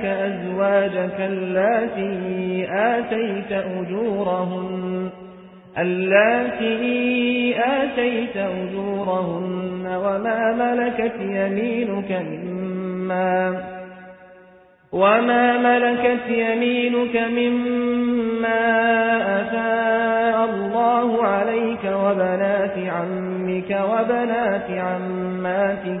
لك أزواجك التي آتيت أجورهن التي آتيت أجورهن وما ملكت يمينك مما وما ملكت يمينك مما أفاء الله عليك وبنات عمك وبنات عماتك.